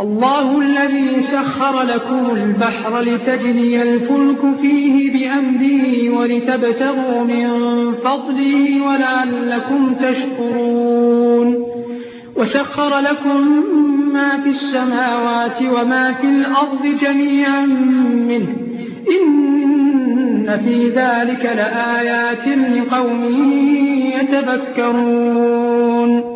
الله الذي سخر لكم البحر لتجري الفلك فيه بأمره ولتبتغوا من فضله ولعلكم تشكرون. وسخر لكم ما في السماوات وما في الأرض جميعا منه. إن في ذلك لآيات لقوم يتفكرون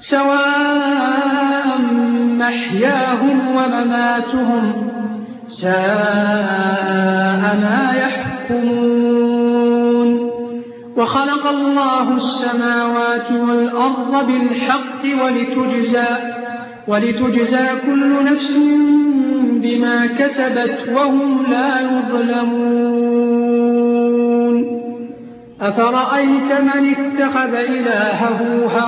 سواء محياهم ومماتهم ساء ما يحكمون. وخلق الله السماوات والأرض بالحق ولتجزى ولتجزى كل نفس بما كسبت وهم لا يظلمون. أفرأيت من اتخذ إلهه هواه؟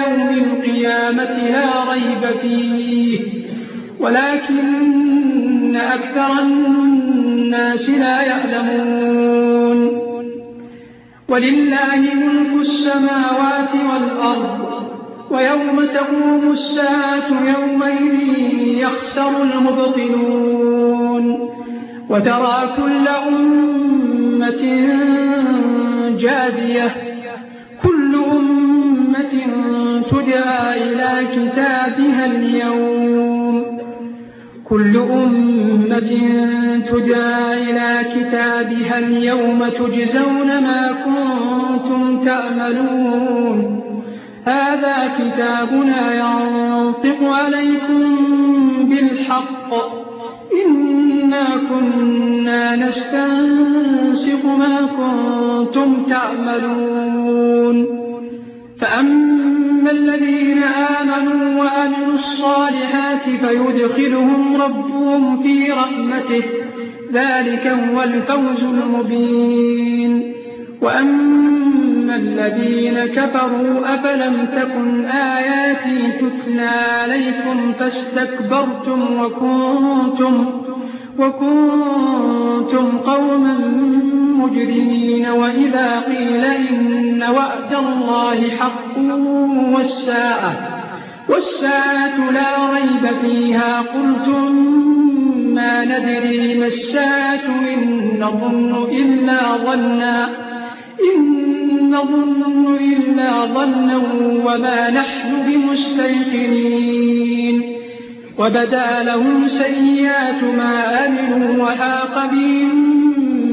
القيامة لا ريب فيه. ولكن أكثر الناس لا يعلمون. ولله ملك السماوات والأرض ويوم تقوم الساعة يومئذ يخسر المبطلون. وترى كل أمة جادية إلى كتابها اليوم. كل أمة تدعى إلى كتابها اليوم تجزون ما كنتم تعملون هذا كتابنا ينطق عليكم بالحق. إنا كنا نستنسق ما كنتم تعملون فأما الذين آمنوا وأمنوا الصالحات فيدخلهم ربهم في رحمته ذلك هو الفوز المبين وأما الذين كفروا أفلم تكن آياتي تتلى عليكم فاستكبرتم وكنتم, وكنتم قوما مجرمين وإذا قيل إن وعد الله حق والساعة, والساعة لا ريب فيها قلتم ما ندري ما الساعة إن نظن إلا ظنا إن نظن إلا ظنا وما نحن بمستيقنين وبدا لهم سيئات ما أمنوا وحاق بهم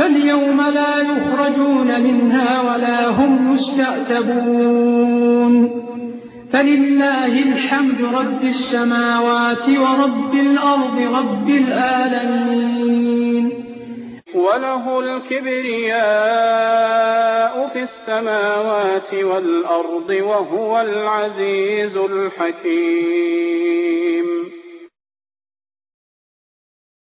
فاليوم لا يخرجون منها ولا هم مستعتبون فلله الحمد رب السماوات ورب الأرض رب العالمين. وله الكبرياء في السماوات والأرض وهو العزيز الحكيم.